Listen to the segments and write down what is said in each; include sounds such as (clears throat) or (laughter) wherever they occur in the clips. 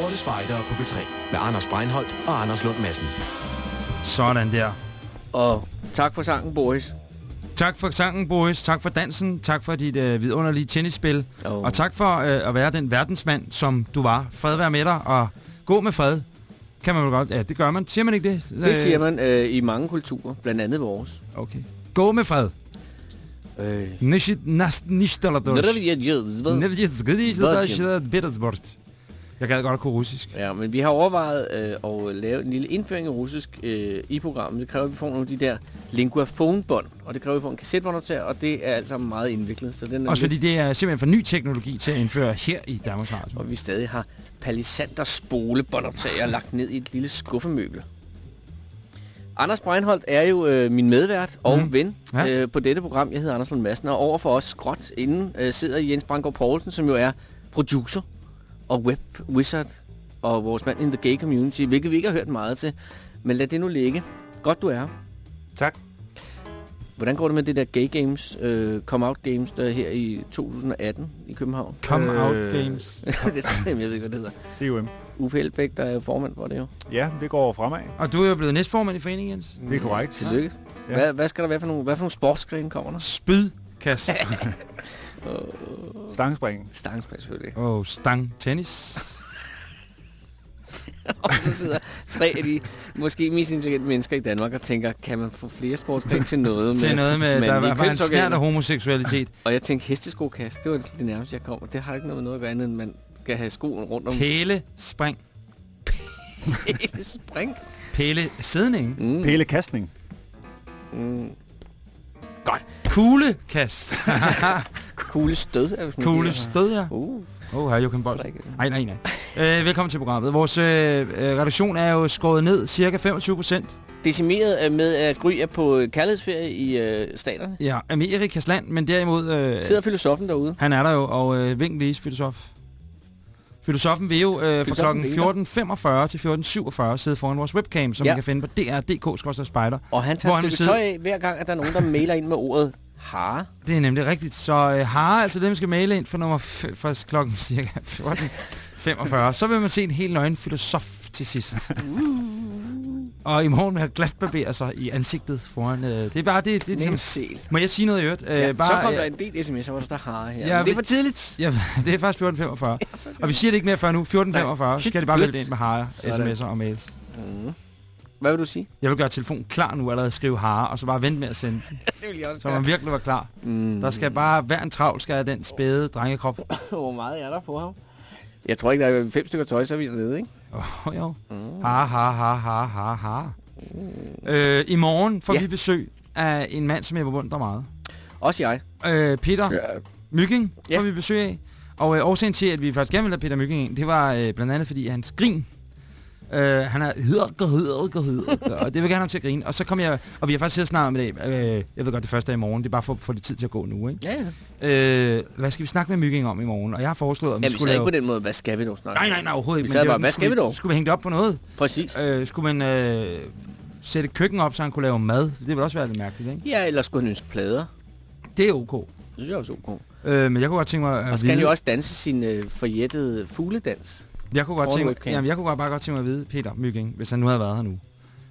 Sorte Spejdere på B3 med Anders Breinholt og Anders Lund Madsen. Sådan der. Og tak for sangen, Boris. Tak for sangen, Boris. Tak for dansen. Tak for dit øh, vidunderlige tennisspil. Oh. Og tak for øh, at være den verdensmand, som du var. Fred være med dig, og gå med fred. Kan man vel godt? Ja, det gør man. Siger man ikke det? Det siger man øh, i mange kulturer, blandt andet vores. Okay. Gå med fred. Øh. Nicht, nas, nicht, Jeg gad godt at kunne russisk. Ja, men vi har overvejet øh, at lave en lille indføring i russisk øh, i programmet. Det kræver, at vi får nogle af de der linguaphone-bånd, og det kræver, at vi får en kassettebåndoptager, og det er altså meget indviklet. Så den er Også lidt- fordi det er simpelthen for ny teknologi til at indføre her i Danmarks Radio. Og vi stadig har palisander spolebåndoptager lagt ned i et lille skuffemøbel. Anders Breinholt er jo øh, min medvært og mm. ven Ja. øh, på dette program. Jeg hedder Anders Lund Madsen, og over for os skråt inden øh, sidder Jens Brandgaard Poulsen, som jo er producer og web wizard og vores mand in the gay community, hvilket vi ikke har hørt meget til. Men lad det nu ligge. Godt du er. Tak. Hvordan går det med det der gay games, øh, come out games, der er her i 2018 i København? Come Øh, Out Games. (laughs) det tror jeg, jeg ved ikke, hvad det hedder. CUM. Uffe Elbæk, der er formand for det jo. Ja, det går fremad. Og du er jo blevet næstformand i foreningen, Jens. Det er korrekt. Tillykke. Ja. Hvad, hvad skal der være for nogle, hvad for nogle sportsgrene kommer der? Spydkast. (laughs) (laughs) Stangspring. Stangspring selvfølgelig. Og stang tennis. (laughs) og så sidder tre af de måske mest intelligente mennesker i Danmark og tænker, kan man få flere sportsgrene til noget? til noget med, der mandlige var en snært af homoseksualitet. (laughs) Og jeg tænkte, hesteskokast, det var det nærmeste, jeg kom. Og det har ikke noget med noget at gøre andet, end man skal have skoen rundt om Pæle spring. spring. Pæle sidning. Mm. Pælekastning. Mm. Kuglekast. (laughs) Kugle stød. Kugle stød, ja. Uh, oh, her Joachim frikke. Nej, nej, nej. Øh, velkommen til programmet. Vores øh, øh, redaktion er jo skåret ned cirka 25 procent. Decimeret øh, med, at Gry er på kærlighedsferie i øh, staterne. Ja, Amerikas land, men derimod... Øh, Sidder filosofen derude. han er der jo, og øh, vink lige, filosof. Filosofen vil jo øh, fra vinker. 14.45 til 14.47 sidde foran vores webcam, som Ja. man kan finde på dr.dk-spejder. Og han tager stykke sidde- tøj af, hver gang, at der er nogen, der mailer ind med ordet hare. Det er nemlig rigtigt. Så øh, har altså dem skal maile ind for nummer f- fra klokken (laughs) cirka 14.45. Så vil man se en helt nøgen filosof til sidst. og i morgen vil han glat barbere sig i ansigtet foran... Øh, det er bare det. det, Det det sel. må jeg sige noget i øvrigt? Ja, Øh, bare, så kom der en del sms'er, hvor der står hare her. Ja, Men det er for tidligt. Ja, (laughs) det er faktisk 14.45. og vi siger det ikke mere før nu. 14.45. Så skal det bare vælte ind med harer, Sådan. sms'er og mails. Mm. Hvad vil du sige? Jeg vil gøre telefonen klar nu, allerede skrive harer, og så bare vente med at sende den, (laughs) det vil jeg også så man virkelig var klar. Mm. Der skal bare hver en travl skal have den spæde drengekrop. (coughs) Hvor meget er der på ham? Jeg tror ikke, der er fem stykker tøj, så er vi dernede, ikke? Åh, oh, jo. Mm. Ha, ha, ha, ha, ha, ha. Øh, I morgen får Ja. vi besøg af en mand, som jeg beundrer meget. Også jeg. Øh, Peter ja. Mygging Ja. får vi besøg af. Og øh, årsagen til, at vi faktisk gerne ville have Peter Mygging ind, det var øh, blandt andet, fordi hans grin Øh, han er hyrker, hyrker, hyrker, og det vil gerne have ham til at grine. Og så kom jeg, og vi har faktisk siddet snart om i dag. Øh, jeg ved godt, det første er i morgen. Det er bare for at få lidt tid til at gå nu, ikke? Ja, ja. Øh, hvad skal vi snakke med Mygging om i morgen? Og jeg har foreslået, at vi Ja, vi skulle sad lave... ikke på den måde, hvad skal vi dog snakke Nej, nej, nej, overhovedet Vi ikke. sad det var bare, sådan, hvad skal skulle vi dog? Skulle vi hænge det op på noget? Præcis. Øh, skulle man øh, sætte køkken op, så han kunne lave mad? Det ville også være lidt mærkeligt, ikke? Ja, eller skulle han ønske plader? Det er ok. Det synes jeg også er ok. Øh, men jeg kunne godt tænke mig at Og skal han vide... jo også danse sin øh, forjættede fugledans. Jeg kunne godt tænke, jamen, jeg kunne godt bare godt tænke mig at vide, Peter Mygging, hvis han nu havde været her nu.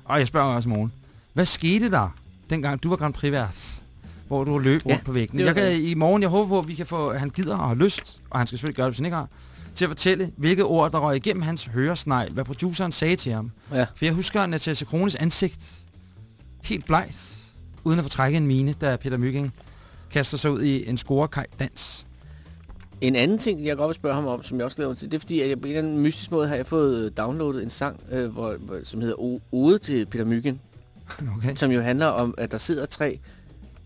Og jeg spørger også i morgen. Hvad skete der, dengang du var Grand Prix-vært? Hvor du løb rundt Ja, på væggen. Jeg kan, I morgen, jeg håber på, at vi kan få, at han gider og har lyst, og han skal selvfølgelig gøre det, hvis han ikke har, til at fortælle, hvilke ord, der røg igennem hans høresnegl, hvad produceren sagde til ham. Ja. For jeg husker Natasha Krones ansigt helt blegt, uden at få trækket en mine, da Peter Mygging kaster sig ud i en scorekaj-dans. En anden ting, jeg godt vil spørge ham om, som jeg også mig til, det er fordi, at jeg på en eller anden mystisk måde har jeg fået øh, downloadet en sang, øh, hvor, hvor, som hedder Ode til Peter Myggen, Okay. som jo handler om, at der sidder tre,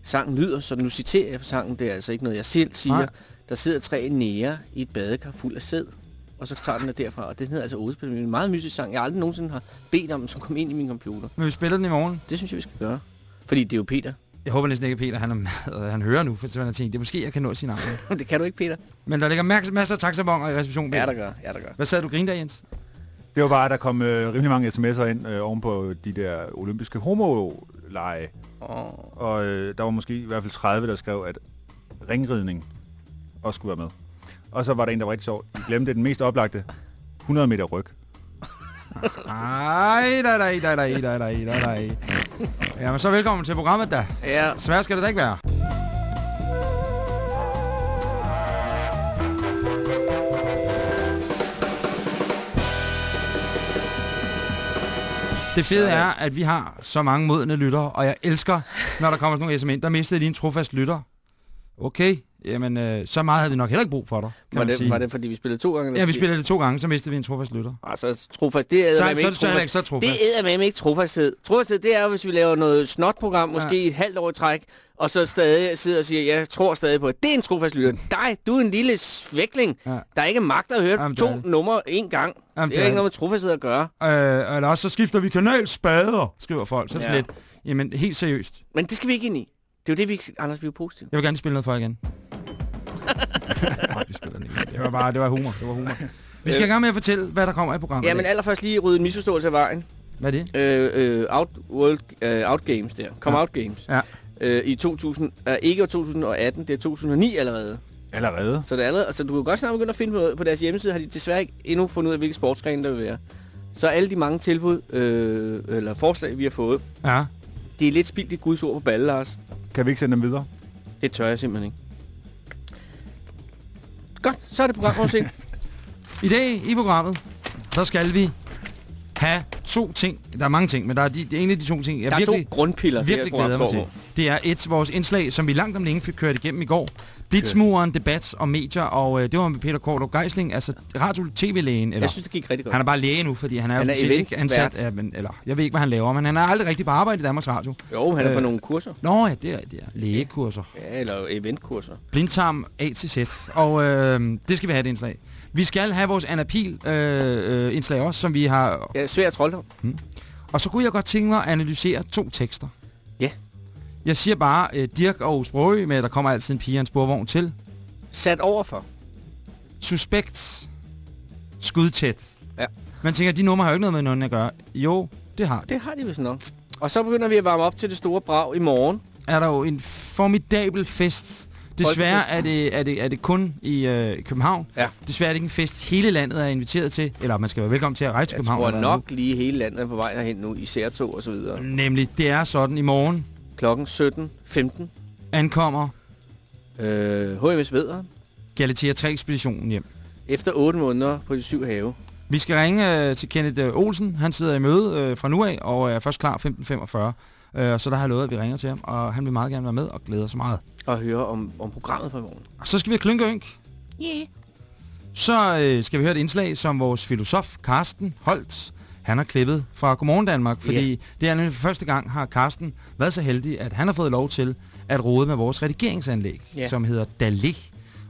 sangen lyder, så nu citerer jeg sangen, det er altså ikke noget, jeg selv siger, Nej. der sidder tre nære i et badekar fuld af sæd, og så tager den af derfra, og det hedder altså Ode til Peter Myggen. En meget mystisk sang, jeg aldrig nogensinde har bedt om, som kom ind i min computer. Men vi spiller den i morgen. Det synes jeg, vi skal gøre. Fordi det er jo Peter. Jeg håber næsten ikke, at Peter han, er med, og han hører nu, for så han har tænkt, det er måske, jeg kan nå sin navn. (laughs) det kan du ikke, Peter. Men der ligger mas- masser af taxabonger i receptionen. Ja, der gør. Ja, der gør. Hvad sad du grine der, Jens? Det var bare, at der kom øh, rimelig mange sms'er ind øh, oven på de der olympiske homo-lege. Oh. Og øh, der var måske i hvert fald 30, der skrev, at ringridning også skulle være med. Og så var der en, der var rigtig sjov. I glemte den mest oplagte. 100 meter ryg. Ej, da, da, da, da, da, da, da, da. (laughs) Jamen, så velkommen til programmet, da. Ja. Svært skal det da ikke være. Det fede er, at vi har så mange modne lyttere, og jeg elsker, når der kommer sådan nogle sms ind. Der mistede lige en trofast lytter. Okay, jamen øh, så meget havde vi nok heller ikke brug for dig, kan Var det, sige. var det, fordi vi spillede to gange? Ja, vi spillede det to gange, så mistede vi en trofast lytter. Altså, trofast, det er Så, eddermame så, ikke så, trofast. så trofast. Det er med ikke trofasthed. Trofasthed, det er jo, hvis vi laver noget snotprogram, måske Ja. et halvt år i træk, og så stadig sidder og siger, jeg tror stadig på det. Det er en trofast lytter. Dig, du er en lille svækling, Ja. der er ikke magt at høre Jamen, to det. numre en gang. Jamen, det er ikke noget med trofasthed at gøre. Øh, eller også så skifter vi kanal spader, skriver folk. Så Ja. sådan lidt, jamen helt seriøst. Men det skal vi ikke ind i. Det er jo det, vi... Anders, vi er positive. Jeg vil gerne spille noget for jer igen. (laughs) Nej, vi spiller den ikke. Det var bare, det var humor, det var humor. Vi skal i gang med at fortælle, hvad der kommer i programmet. Ja, men allerførst lige rydde en misforståelse af vejen. Hvad er det? Øh, øh, out, World, øh, out Games der. Come Ja. Out Games. Ja. Øh, I 2000, øh, ikke år 2018, det er 2009 allerede. Allerede. Så det er allerede, altså, du kan godt snart begynde at finde på, på deres hjemmeside, har de desværre ikke endnu fundet ud af, hvilke sportsgrene der vil være. Så alle de mange tilbud, øh, eller forslag, vi har fået, Ja. det er lidt spildt i Guds ord på balle, Lars. Kan vi ikke sende dem videre? Det tør jeg simpelthen ikke. Godt, så er det programoversigt. (laughs) I dag i programmet, så skal vi have to ting. Der er mange ting, men der er, de, det er en af de to ting, jeg Der er virkelig, to grundpiller, det her virkelig program glæder mig til. Det er et vores indslag, som vi langt om længe fik kørt igennem i går. Blitzmuren, debat om medier, og øh, det var med Peter Kortrup Geisling, altså radio-tv-lægen. Eller, Jeg synes, det gik rigtig godt. han er bare læge nu, fordi han er, Han er jo ikke ansat. Ja, men, eller, jeg ved ikke, hvad han laver, men han er aldrig rigtig på arbejde i Danmarks Radio. Jo, han er på Øh. nogle kurser. Nå ja, det er, det er lægekurser. Ja, eller eventkurser. Blindtarm A til Z. Og øh, det skal vi have det indslag. Vi skal have vores Anapil øh, øh, indslag også, som vi har... Ja, svær trolddom. Og så kunne jeg godt tænke mig at analysere to tekster. Jeg siger bare øh, Dirk og Sprøge med, at der kommer altid en pige og en sporvogn til. Sat overfor. Suspekt. Skudtæt. Ja. Man tænker, de numre har jo ikke noget med nogen at gøre. Jo, det har det. Det har de vist nok. Og så begynder vi at varme op til det store brag i morgen. Er der jo en formidabel fest. Desværre er det, er, det, er det kun i øh, København. Ja. Desværre er det ikke en fest, hele landet er inviteret til. Eller man skal være velkommen til at rejse til Jeg København. tror eller nok lige hele landet er på vej herhen nu, i særtog og så videre. Nemlig, det er sådan i morgen Klokken 17.15. ankommer Øh, HMS Vederen. Galatea 3-ekspeditionen hjem. Efter 8 måneder på de syv have. Vi skal ringe øh, til Kenneth øh, Olsen. Han sidder i møde øh, fra nu af og er først klar 15.45. Øh, så der har jeg lovet, at vi ringer til ham, og han vil meget gerne være med og glæder sig meget. Og høre om, om programmet for i morgen. Og så skal vi have klynkeønk. Yeah. Så øh, skal vi høre et indslag, som vores filosof Carsten Holtz, han har klippet fra Godmorgen Danmark, fordi Ja. det er nemlig for første gang har Carsten været så heldig, at han har fået lov til at rode med vores redigeringsanlæg, Ja. som hedder Dalé.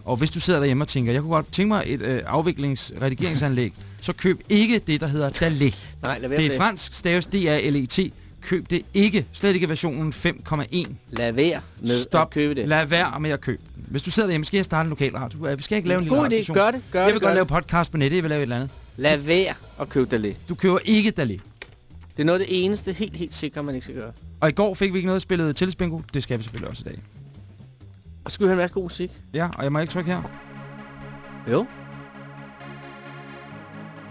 Og hvis du sidder derhjemme og tænker, jeg kunne godt tænke mig et øh, afviklingsredigeringsanlæg, så køb ikke det, der hedder Dalé. Nej, lad være Det er fransk, staves D-A-L-E-T. Køb det ikke. Slet ikke versionen 5,1. Lad være med Stop. at købe det. Lad være med at købe. Hvis du sidder derhjemme, skal jeg starte en lokal radio. Øh, Vi skal ikke lave en lille God idé. Gør det. Gør Jeg det, vil gør godt lave det. podcast på nettet, jeg vil lave et eller andet. Lad være at købe lidt. Du køber ikke Dalé. Det er noget af det eneste helt, helt sikre, man ikke skal gøre. Og i går fik vi ikke noget spillet tillidsbingo. Det skal vi selvfølgelig også i dag. Og skal vi have en masse god musik. Ja, og jeg må ikke trykke her. Jo.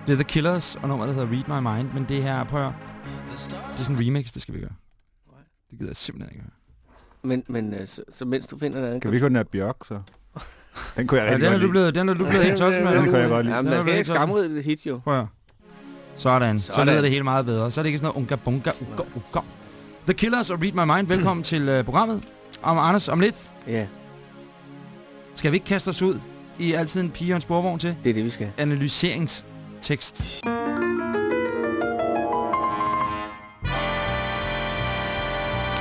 Det er The Killers og nummer, der hedder Read My Mind. Men det her, prøv at høre. Det er sådan en remix, det skal vi gøre. Det gider jeg simpelthen ikke høre. Men, men øh, så, så mens du finder noget Kan vi ikke høre den her Bjørk, så? Den kunne jeg Ja, rigtig den er godt du blevet, den er du blevet helt tosset med. Den kan jeg godt lide. Jamen, der er skal ikke tosset. skamrede det hit, jo. Prøv at høre. Sådan. Så Sådan. lyder det hele meget bedre. Så er det ikke sådan noget unga bunga uga uga. The Killers og Read My Mind. Velkommen til uh, programmet. Om Anders, om lidt Ja, skal vi ikke kaste os ud i altid en pige og en sporvogn til det er det, vi skal. analyseringstekst.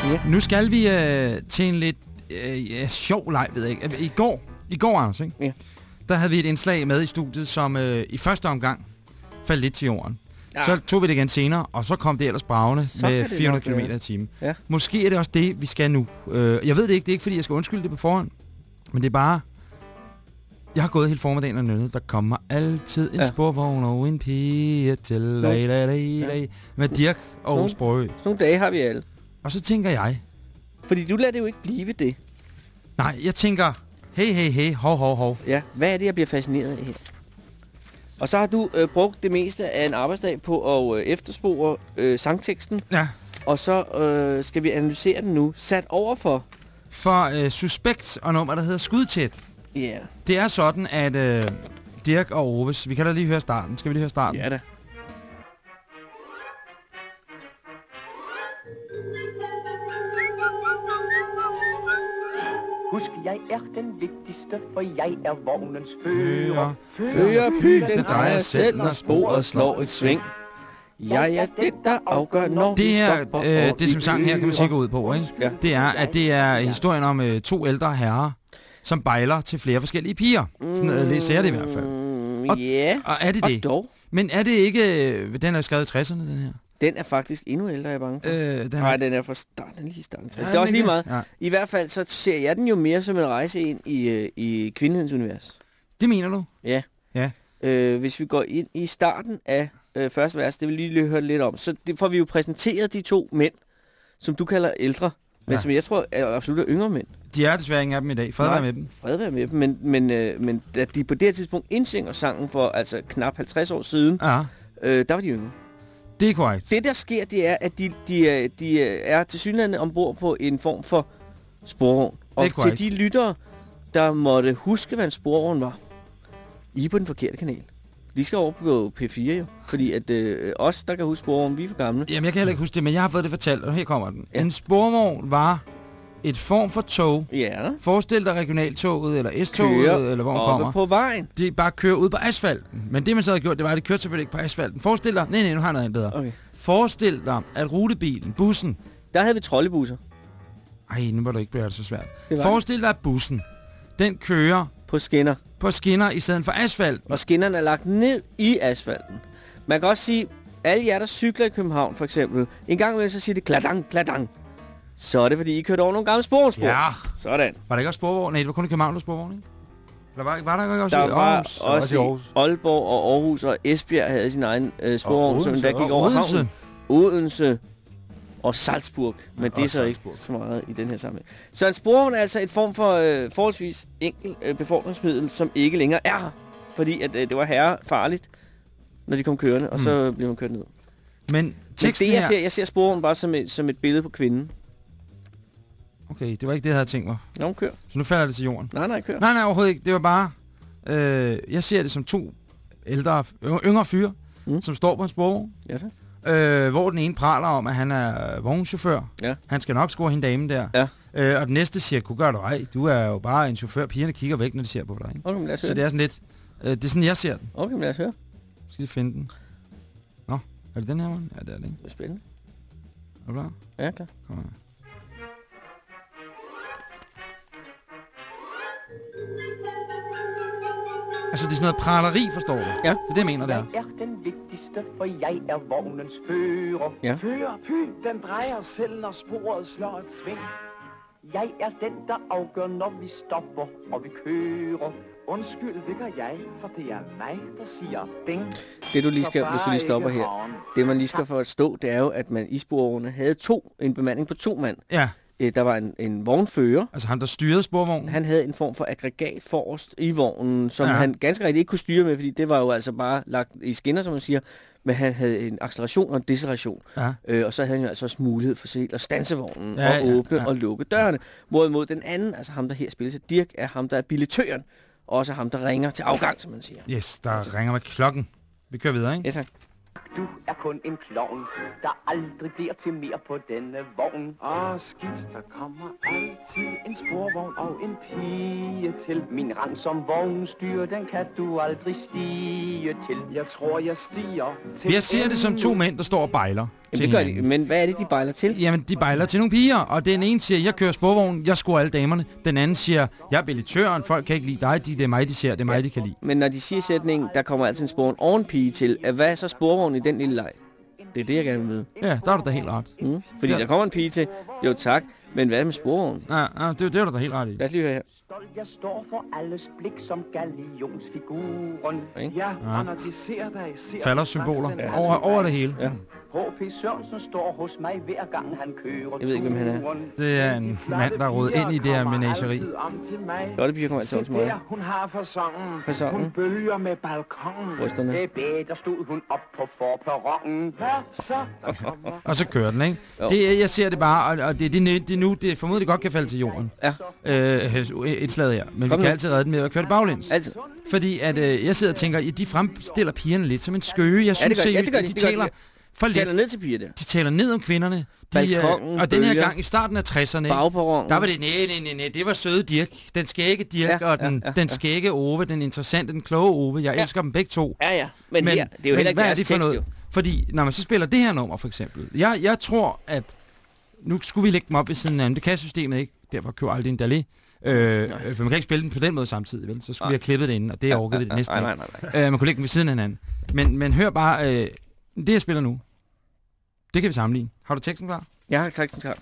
Ja. Nu skal vi øh, til en lidt øh, ja, sjov leg, ved jeg ikke. I går, i går Anders, ikke? Ja. der havde vi et indslag med i studiet, som øh, i første omgang faldt lidt til jorden. Ja. Ja. Så tog vi det igen senere, og så kom det ellers bravende Så med kan det 400 nok km i timen. Ja. Måske er det også det, vi skal nu. Øh, jeg ved det ikke, det er ikke fordi, jeg skal undskylde det på forhånd, men det er bare... Jeg har gået hele formiddagen og nynnet. Der kommer altid en Ja. ja. sporvogn og en pige til la, la, la, la, med Dirk og Nogle-. Sådan nogle dage har vi alle. Og så tænker jeg, Fordi du lader det jo ikke blive det. nej, jeg tænker, hey, hey, hey, hov, hov, hov. Ja, hvad er det, jeg bliver fascineret af her? Og så har du øh, brugt det meste af en arbejdsdag på at øh, efterspore øh, sangteksten, Ja. og så øh, skal vi analysere den nu. Sat over for... For øh, Suspekt og nummer, der hedder Skudtæt. Ja, yeah. Det er sådan, at øh, Dirk og Oves... Vi kan da lige høre starten. Skal vi lige høre starten? ja da. Husk, jeg er den vigtigste, for jeg er vognens fører. Fører py, den drejer selv, når sporet slår et sving. Jeg er det, der afgør, når Det vi her, stopper. øh, og det som sangen her kan man sige gå ud på, ikke? Ja. Det er, at det er historien om øh, to ældre herrer, som bejler til flere forskellige piger. Sådan øh, læser jeg det i hvert fald. Mm, Og- Ja, Og er det og det? dog. Men er det ikke... Øh, den er skrevet i 60'erne, den her. Den er faktisk endnu ældre, jeg er bange for. Øh, den Nej, den er fra starten, den er lige starten. Ja, det er også lige meget. Ja. I hvert fald så ser jeg den jo mere som en rejse ind i, øh, i kvindehedens univers. Det mener du? Ja. Ja. Øh, hvis vi går ind i starten af øh, første vers, det vil lige lige høre lidt om, så det får vi jo præsenteret de to mænd, som du kalder ældre, men Ja. som jeg tror er absolut yngre mænd. De er desværre ingen af dem i dag. Fred være med dem. Fred være med dem, men, men, øh, men da de på det her tidspunkt indsynger sangen for altså knap 50 år siden, Ja, øh, der var de yngre. Det er korrekt. Det der sker, det er, at de, de, er- de er til synligheden ombord på en form for sporvogn. Og til korrekt. de lyttere, der måtte huske, hvad en sporvogn var, I er på den forkerte kanal. De skal over på P4 jo, fordi at øh, os, der kan huske sporvogn, vi er for gamle. Jamen, jeg kan heller ikke huske det, men jeg har fået det fortalt, og her kommer den. Ja. En sporvogn var et form for tog. Ja, Forestil dig regionaltoget, eller S-toget, kører eller hvor man kommer. på vejen. De bare kører ud på asfalten. Men det, man så havde gjort, det var, at de kørte selvfølgelig ikke på asfalten. Forestil dig... Nej, nej, nu har jeg noget andet bedre. Okay. Forestil dig, at rutebilen, bussen... Der havde vi troldebusser. Ej, nu må du ikke blive så svært. Forestil dig, at bussen, den kører på skinner. på skinner i stedet for asfalt. Og skinnerne er lagt ned i asfalten. Man kan også sige, alle jer, der cykler i København for eksempel, en gang imellem så siger det kladang, kladang. Så er det, fordi I kørte over nogle gamle sporspor. Ja. Sådan. Var der ikke også sporvogn? Nej, det var kun i København, der var sporvogn, ikke? Eller var, var der ikke også Der i var Aarhus? også, også i Aarhus. Aalborg og Aarhus og Esbjerg havde sin egen øh, sporvogn, Og som der gik over Odense. havnen. Odense og Salzburg, men det er så ikke Salzburg. så meget i den her sammenhæng. Så en sporvogn er altså et form for øh, forholdsvis enkel øh, befordringsmiddel, som ikke længere er her, fordi at, øh, det var herre farligt, når de kom kørende, og så blev man kørt ned. Men Men det, jeg her... ser, jeg ser sporvogn bare som et, som et billede på kvinden. Okay, det var ikke det, jeg havde tænkt mig. Når hun kører. Så nu falder det til jorden. Nej, nej, kør. Nej, nej, overhovedet ikke. Det var bare... Øh, jeg ser det som to ældre, yngre, fyre, Mm. som står på en sporvogn. Ja, tak. Øh, hvor den ene praler om, at han er vognchauffør. Ja. Han skal nok score hende dame der. Ja. Øh, og den næste siger, kunne gøre du ej. Du er jo bare en chauffør. Pigerne kigger væk, når de ser på dig. Ikke? Okay, men lad os Så høre. det er sådan lidt... Øh, det er sådan, jeg ser den. Okay, men lad os høre. Skal lige finde den. Nå, er det den her one? Ja, det er det, ikke? Det er spændende. Er du klar? Ja, klar. Kom her. Altså, det er sådan noget praleri, forstår du? Ja. Det er det, jeg mener, der. Jeg er den vigtigste, for jeg er vognens fører. Ja. Fører py, den drejer selv, når sporet slår et sving. Jeg er den, der afgør, når vi stopper og vi kører. Undskyld, det gør jeg, for det er mig, der siger ding. Det du lige skal, hvis du lige stopper her. Det man lige skal forstå, det er jo, at man i sporvogne havde to, en bemanding på to mand. Ja, Øh, Der var en, en vognfører. altså ham, der styrede sporvognen. Han havde en form for aggregat forrest i vognen, som ja. Han ganske rigtigt ikke kunne styre med, fordi det var jo altså bare lagt i skinner, som man siger. Men han havde en acceleration og en deceleration. Ja. Øh, og så havde han jo altså også mulighed for selv at stanse vognen Ja, og ja, åbne ja. og lukke dørene. Hvorimod den anden, altså ham der her spiller til Dirk, er ham der er billetøren. Og også ham der ringer til afgang, som man siger. Yes, der ringer med klokken. Vi kører videre, ikke? Ja tak. Du er kun en klovn, der aldrig bliver til mere på denne vogn. Åh, skidt, der kommer altid en sporvogn og en pige til. Min rang som vognstyr, den kan du aldrig stige til. Jeg tror, jeg stiger til Jeg ser det som to mænd, der står og bejler. Jamen, det gør de. Men hvad er det, de bejler til? Jamen, de bejler til nogle piger, og den ene siger, jeg kører sporvognen, jeg scorer alle damerne. Den anden siger, jeg er billitøren, folk kan ikke lide dig, de, det er mig, de ser, det er mig, de kan lide. Men når de siger sætningen, der kommer altid en sporvogn og en pige til, hvad er så sporvognen i den lille leg? Det er det, jeg gerne vil vide. Ja, der er du da helt ret. Mm. Fordi Ja. der kommer en pige til, jo tak, Men hvad med sporvognen? Ja, ja det, det er du da helt ret i. Lad os lige høre her. Stolt jeg står for alles blik som galionsfiguren. Ja, Ja. og når de ser dig, ser Falder de symboler den over, over det hele. Ja. H.P. Sørensen står hos mig hver gang han kører Jeg ved ikke, hvem han er. Det er en mand, der er rodet ind i det her menageri. Lotte piger kommer altid om til mig. Der, hun har fasongen. Fasongen. Hun bølger med balkongen. Brysterne. Det bag, der stod hun op på forperronen. Hvad så? Der kommer Og så kører den, ikke? Jo. Det, jeg ser det bare, og, og det, det, det, det nu, det formodentlig godt kan falde til jorden. Ja. Øh, et slag her. Men Kom vi nu. kan altid redde den med at køre det baglæns. Altid. Fordi at øh, jeg sidder og tænker, ja, de fremstiller pigerne lidt som en skøge. Jeg synes gør. Ja, seriøst, det gør at de. de taler for De taler ned til piger der. De taler ned om kvinderne. De, Balkonen, og den her gang i starten af 60'erne, ikke? Bagperronen. der var det, nej, nej, nej, nej, det var søde Dirk. Den skægge Dirk Ja, og den, ja, ja, den ja. skægge Ove, den interessante, den kloge Ove. Jeg Ja. elsker dem begge to. Ja, ja. Men, men her, det er jo heller ikke er deres det for tekst, noget? jo. Fordi når man så spiller det her nummer, for eksempel. Jeg, jeg tror, at nu skulle vi lægge dem op ved siden af hinanden. Det kan systemet ikke. Derfor køber aldrig en Dalé. Øh, øh, for man kan ikke spille den på den måde samtidig, vel? Så skulle Nej. vi have klippet det inden, og det orkede vi det næsten Nej, nej, nej, nej. Øh, man kunne lægge dem ved siden af hinanden. Men, men hør bare, øh, det jeg spiller nu, det kan vi sammenligne. Har du teksten klar? Jeg har den klar.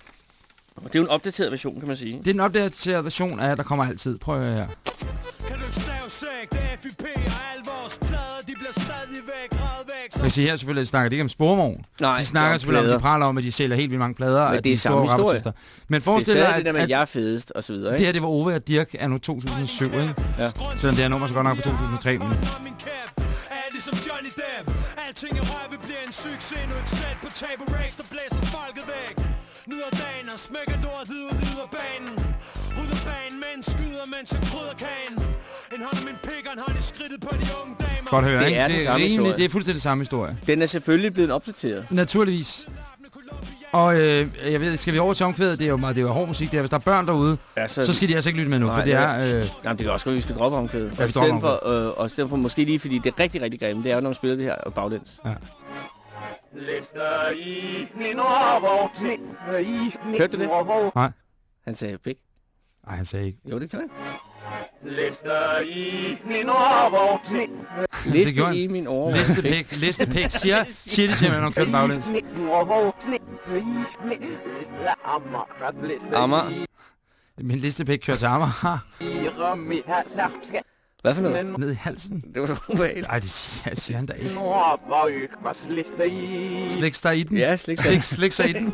Og det er jo en opdateret version, kan man sige. Det er den opdaterede version af, der kommer altid. Prøv at høre her. Kan du ikke stavsæk, det er FIP og vil sige her selvfølgelig, snakker de ikke om sporvogn. Nej, de snakker det er selvfølgelig om, plader. de praler om, at de sælger helt vildt mange plader. Men at det er de samme store historie. Men Det er forestil dig, at, det der med, at jeg er fedest, og så videre, det ikke? her, det var Ove og Dirk anno 2007, ikke? Ja. Selvom det her nummer så godt nok på 2003, men er ligesom. Alting er røv, vi bliver en succes. Nu et sæt på Table Rex, der blæser folket væk. Nyder dagen og smækker lort ud ud af banen. Rydder banen, men skyder, mens jeg krydder kagen. En hånd i min pik og en hånd i skridtet på de unge damer. godt høre, Det ikke? er den det, er samme rimelig, historie. det er fuldstændig samme historie. Den er selvfølgelig blevet opdateret. Naturligvis. Og øh, jeg ved, skal vi over til omkvædet? Det er jo meget, det er jo hård musik. Det er, hvis der er børn derude, Ja, så skal de altså ikke lytte med nu, Nej, for det er... Øh, Jamen, det kan også godt, at vi skal droppe omkvædet. Ja, og, i stedet for, øh, og i stedet for måske lige, fordi det er rigtig, rigtig grimt, det er jo, når man spiller det her baglæns. Lister i min overvåg, Hørte du det? overvåg. Han sagde pik. nej, han sagde ikke. Jo, det kan jeg. Lister i min overvåg, Liste gjorde han. i min over. Listepæk, listepæk, siger, siger de til mig, når de kører den baglæns. overvåg, Amager, Min listepæk kører til Amager. Hvad for noget? Ned i halsen. Det var så ubehageligt. Nej, det siger, siger han da ikke. Slik sig i den. Ja, slik sig. Slik, slik sig i den.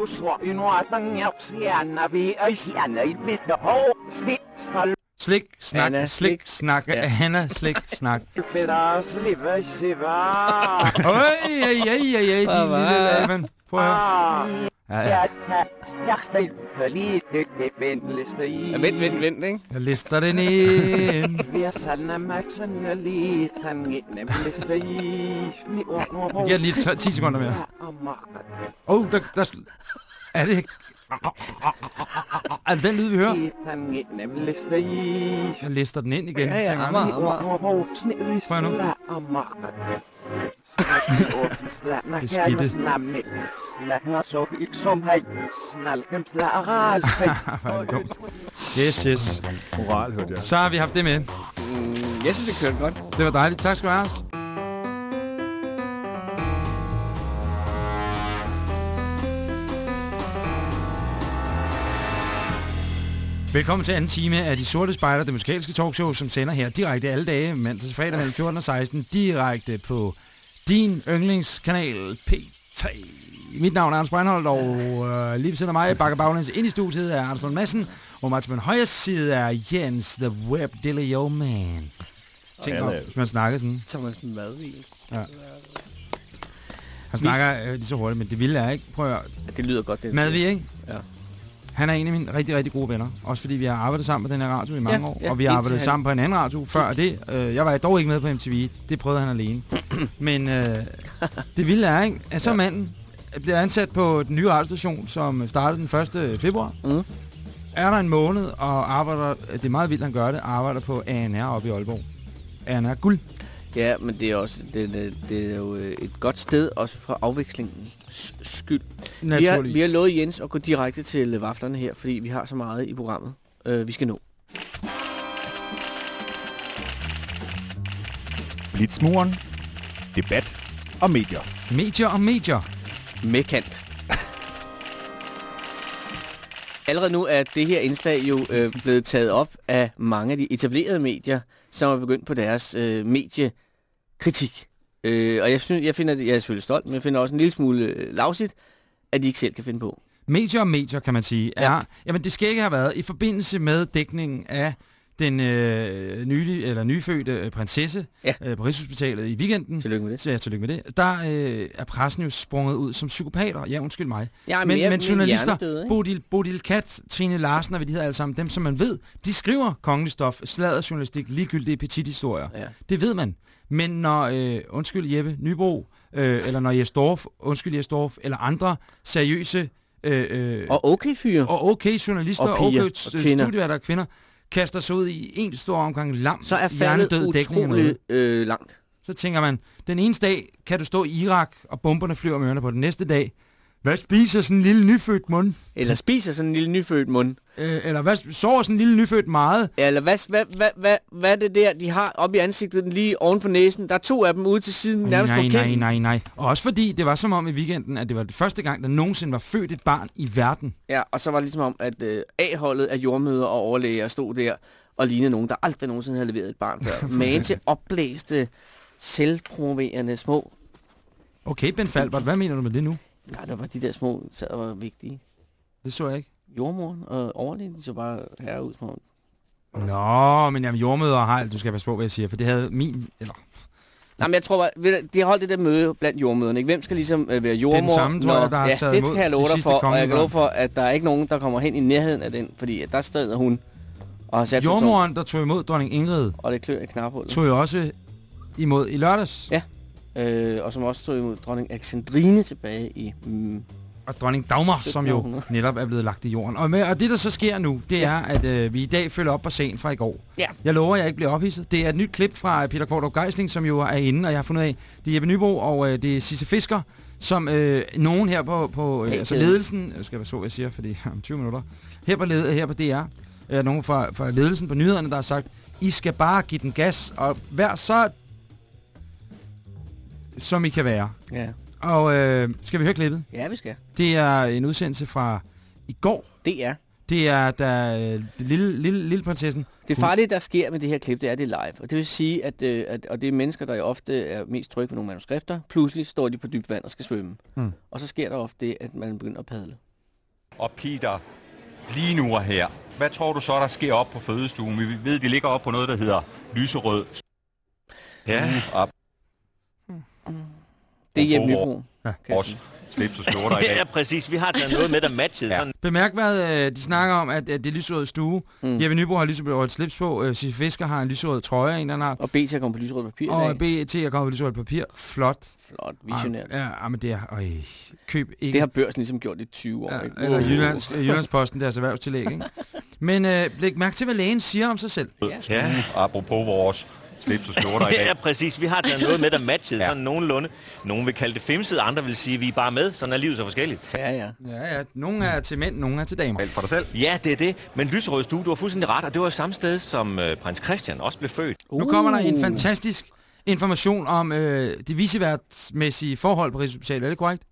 Slik, snak, Anna, slik, slik. snak. Ja. Hanna, slik, snak. Øj, ej, ej, ej, ej, din lille laven. Prøv at høre. Ja, ja. Vent, vent, vent, ikke? Jeg lister den ind. Jeg giver lige 10 sekunder mere. Åh, oh, der, der... Er det ikke... Er det den lyd, vi hører? Jeg lister den ind igen. Ja, ja, Amager. Prøv nu. Det skidte. (laughs) Hvor det dumt. Yes, yes. Moral, hørte jeg. Så har vi haft det med. Mm, jeg synes, det kørte godt. Det var dejligt. Tak skal du have. Velkommen til anden time af De Sorte Spejder, det musikalske talkshow, som sender her direkte alle dage, mandag til fredag mellem 14 og 16, direkte på din yndlingskanal P3. Mit navn er Anders Breinholt, og øh, lige ved siden af mig, bakker baglæns ind i studiet, er Anders Lund Madsen, og mig til min højre side er Jens, the web Yo man. Tænk Ja, om, hvis man snakker sådan. Så man sådan madvil. Han snakker øh, lige så hurtigt, men det vilde er ikke. Prøv at høre. Det lyder godt, det. Madvi, ikke? Ja. Han er en af mine rigtig, rigtig gode venner. Også fordi vi har arbejdet sammen på den her radio i mange Ja, år. ja, og vi har arbejdet sammen på en anden radio før det. Øh, jeg var dog ikke med på MTV. Det prøvede han alene. (clears throat) Men øh, det vilde er, ikke? At så Ja. manden bliver ansat på den nye radiostation, som startede den 1. februar. Mm. Er der en måned og arbejder, det er meget vildt, han gør det, arbejder på ANR oppe i Aalborg. ANR Guld. Ja, men det er også det, det, det er jo øh, et godt sted, også for afvekslingens skyld. Vi har, vi har lovet Jens at gå direkte til vaflerne her, fordi vi har så meget i programmet, øh, vi skal nå. Blitzmuren, debat og medier. Medier og medier. Med kant. Allerede nu er det her indslag jo øh, blevet taget op af mange af de etablerede medier, som er begyndt på deres øh, mediekritik. Øh, og jeg, synes, jeg finder jeg er selvfølgelig stolt, men jeg finder også en lille smule øh, lavsigt, at de ikke selv kan finde på. Medier og medier, kan man sige, er... Ja. Jamen, det skal ikke have været i forbindelse med dækningen af den øh, nylig, eller nyfødte øh, prinsesse Ja. øh, på Rigshospitalet i weekenden. Tillykke med det. Så ja, tillykke med det. Der øh, er pressen jo sprunget ud som psykopater. Ja, undskyld mig. Er men, men med journalister? Bodil, Bodil Kat, Trine Larsen og hvad de hedder alle sammen, dem som man ved, de skriver kongelig stof, sladderjournalistik, ligegyldige petithistorier. Ja. Det ved man. Men når, øh, undskyld Jeppe Nybro, øh, eller når Jes Dorf, undskyld Jes Dorf, eller andre seriøse øh, øh, Og okay fyre. og okay journalister, Og piger, okay studieværter og kvinder, kaster sig ud i en stor omgang lam, Så er faldet utroligt øh, langt. Så tænker man, den ene dag kan du stå i Irak, og bomberne flyver om ørerne på den næste dag. Hvad spiser sådan en lille nyfødt mund? Eller spiser sådan en lille nyfødt mund. Øh, eller hvad sover sådan en lille nyfødt meget? Eller hvad, hvad, hvad, hvad, hvad er det der, de har oppe i ansigtet lige oven for næsen? Der er to af dem ude til siden, nærmest nej, på nej, nej, nej. Og også fordi det var som om i weekenden, at det var det første gang, der nogensinde var født et barn i verden. Ja, og så var det ligesom om, at øh, A-holdet af jordmøder og overlæger stod der og lignede nogen, der aldrig nogensinde havde leveret et barn før. (laughs) Men til opblæste, selvpromoverende små... Okay, Ben Falbert, hvad mener du med det nu? Nej, der var de der små, og var vigtige. Det så jeg ikke. Jordmoren og overlægen, de så bare herud som om. Nå, men jamen, jordmøder har alt, du skal passe på, hvad jeg siger, for det havde min, eller Nej, men jeg tror bare, de har holdt det der møde blandt jordmøderne. Ikke? Hvem skal ligesom øh, være jordmor? samme, tror jeg, der har ja, taget det skal jeg love dig for, og jeg kan love for, at der er ikke nogen, der kommer hen i nærheden af den, fordi at der steder hun og har sat jordmoren, der tog imod dronning Ingrid, og det klør i knaphullet. tog jo også imod i lørdags. Ja. Øh, og som også tog imod dronning Alexandrine tilbage i... Mm, Og dronning Dagmar, som jo 1700. netop er blevet lagt i jorden. Og, med, og det, der så sker nu, det er, at øh, vi i dag følger op på sagen fra i går. Ja. Jeg lover, at jeg ikke bliver ophidset. Det er et nyt klip fra Peter Kvartrup Geisling, som jo er inde, og jeg har fundet af, det er Jeppe Nybo, og øh, det er Sisse Fisker, som øh, nogen her på, på øh, Hey, altså ledelsen, jeg skal være så, hvad jeg siger, fordi (laughs) om 20 minutter, her på, led, her på DR, er nogen fra, fra ledelsen på nyhederne, der har sagt, I skal bare give den gas, og vær så, som I kan være. ja. Og øh, skal vi høre klippet? ja, vi skal. Det er en udsendelse fra i går. Det er. Det er da øh, lille, lille, lille prinsessen. Det farlige, der sker med det her klip, det er, at det er live. Og det vil sige, at, øh, at og det er mennesker, der jo ofte er mest trygge ved nogle manuskripter. Pludselig står de på dybt vand og skal svømme. Mm. Og så sker der ofte det, at man begynder at padle. Og Peter, lige nu og her, hvad tror du så, der sker op på fødestuen? Vi ved, de ligger op på noget, der hedder lyserød. Ja, og Det er Hvor- Nybro. Ja. sige. slips og skjorter i (laughs) Ja, dag. præcis. Vi har da noget med, der matchede. Ja. Sådan. Bemærk, hvad øh, de snakker om, at, at det er lyserød stue. Mm. Jeppe Nybo har lyserød slips på. Øh, Sisse Fisker har en lyserød trøje en eller anden art. Og B til at komme på lyserødt papir. i Og. BT er kommet på lyserød papir. Flot. Flot, visionært. Ja, ja, men det er... Øj, køb ikke. Det har børsen ligesom gjort i 20 år. ja, ikke? eller Jyllands, Jyllandsposten, deres erhvervstillæg, ikke? (laughs) Men øh, læg mærke til, hvad lægen siger om sig selv. Ja, apropos vores slips og skjorter i (laughs) dag. Ja, præcis. Vi har da noget med, der matchede. (laughs) Ja. Sådan nogenlunde. Nogle vil kalde det femset, andre vil sige, at vi er bare med. Sådan er livet så forskelligt. Ja, ja. Ja, ja. Nogle er til mænd, nogle er til damer. Alt for dig selv. Ja, det er det. Men lyserød stue, du har fuldstændig ret. Og det var samme sted, som øh, prins Christian også blev født. Nu kommer der en Uh. fantastisk information om øh, de viseværtsmæssige forhold på Rigshospitalet. Er det korrekt?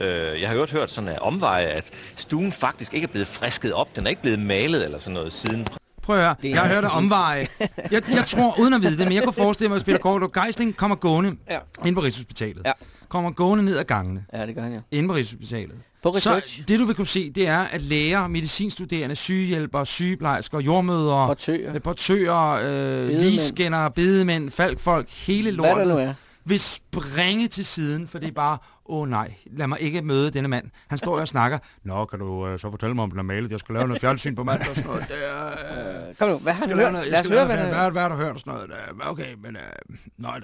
Øh, jeg har hørt hørt sådan af omveje, at stuen faktisk ikke er blevet frisket op. Den er ikke blevet malet eller sådan noget siden. Prøv at høre. Det Jeg har hørt omveje. (laughs) Jeg, jeg tror, uden at vide det, men jeg kunne forestille mig, at Peter Kvartrup Geisling kommer gående Ja. ind på Rigshospitalet. Ja. Kommer gående ned ad gangene Ja, det gør han, ja. inde på Rigshospitalet. På research. Så det du vil kunne se, det er, at læger, medicinstuderende, sygehjælpere, sygeplejersker, jordmødre, Portører. øh, portører, øh, Bedemænd. ligeskændere, bedemænd, falkfolk, hele Hvad der nu lortet, er. vil springe til siden, for det er bare, åh oh, nej, lad mig ikke møde denne mand. Han står og snakker, nå, kan du øh, så fortælle mig om den malet, jeg skal lave noget fjernsyn på mandag og sådan noget. (laughs) Det øh, Kom nu, hvad har du hørt? noget, Lad jeg os høre, hvad hvad, hvad har du hørt sådan noget. Okay, men øh, nej,